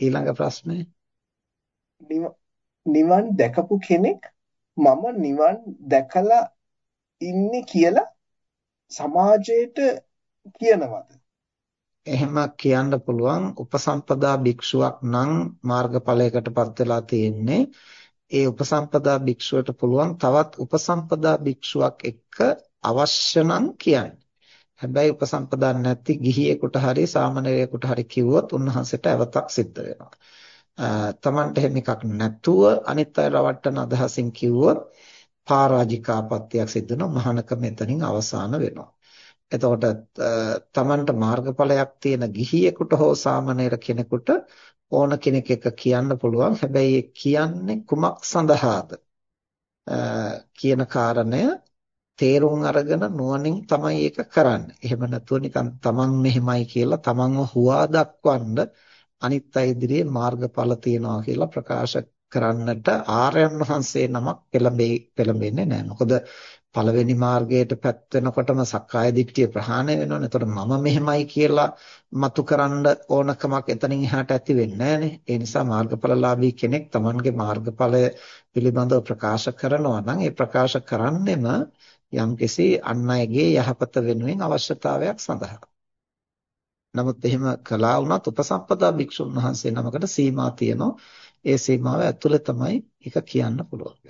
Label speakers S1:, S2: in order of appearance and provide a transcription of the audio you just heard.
S1: ඊළඟ ප්‍රශ්නේ
S2: නිවන් දැකපු කෙනෙක් මම නිවන් දැකලා ඉන්නේ කියලා සමාජයට කියනවද?
S1: එහෙම කියන්න පුළුවන් උපසම්පදා භික්ෂුවක් නම් මාර්ගඵලයකටපත් වෙලා තියෙන්නේ ඒ උපසම්පදා භික්ෂුවට පුළුවන් තවත් උපසම්පදා භික්ෂුවක් එක්ක අවශ්‍ය නම් කියන්නේ. හැබැයි උපසම්පදා නැති ගිහියෙකුට හරි සාමණේරයෙකුට හරි කිව්වොත් උන්වහන්සේට අවතක් සිද්ධ වෙනවා. තමන්ට එහෙම එකක් නැතුව අනිත් අය රවට්ටන අදහසින් කිව්වොත් පරාජිකාපත්‍යක් සිද්ධ වෙනවා. මහානකම එතනින් අවසන් වෙනවා. එතකොට තමන්ට මාර්ගඵලයක් තියෙන ගිහියෙකුට හෝ සාමණේර කෙනෙකුට ඕන කෙනෙක් එක කියන්න පුළුවන්. හැබැයි කියන්නේ කුමක් සඳහාද කියන කාරණය තේරුම් අරගෙන නුවණින් තමයි ඒක කරන්නේ. එහෙම නැතුව නිකන් තමන් මෙහෙමයි කියලා තමන්ව හුවා දක්වන්න අනිත් අය ඉදිරියේ මාර්ගඵල තියනවා කියලා ප්‍රකාශ කරන්නට ආර්යයන් වහන්සේ නමක් පෙළඹෙන්නේ නැහැ. මොකද පළවෙනි මාර්ගයට පැත් වෙනකොටම සක්කාය දිට්ඨිය ප්‍රහාණය වෙනවනේ. එතකොට මම මෙහෙමයි කියලා මතු කරන්න ඕනකමක් එතනින් එහාට ඇති වෙන්නේ ඒ නිසා මාර්ගඵලලාභී කෙනෙක් Tamanගේ මාර්ගඵලය පිළිබඳව ප්‍රකාශ කරනවා නම් ඒ ප්‍රකාශ කරන්නෙම යම්කිසි අන් අයගේ යහපත වෙනුවෙන් අවශ්‍යතාවයක් සඳහා. නමුත් එහෙම කළා වුණත් උපසම්පදා භික්ෂුන් වහන්සේ නමකට සීමා තියෙනවා. ඒ සීමාව ඇතුළේ තමයි ඒක කියන්න පුළුවන්.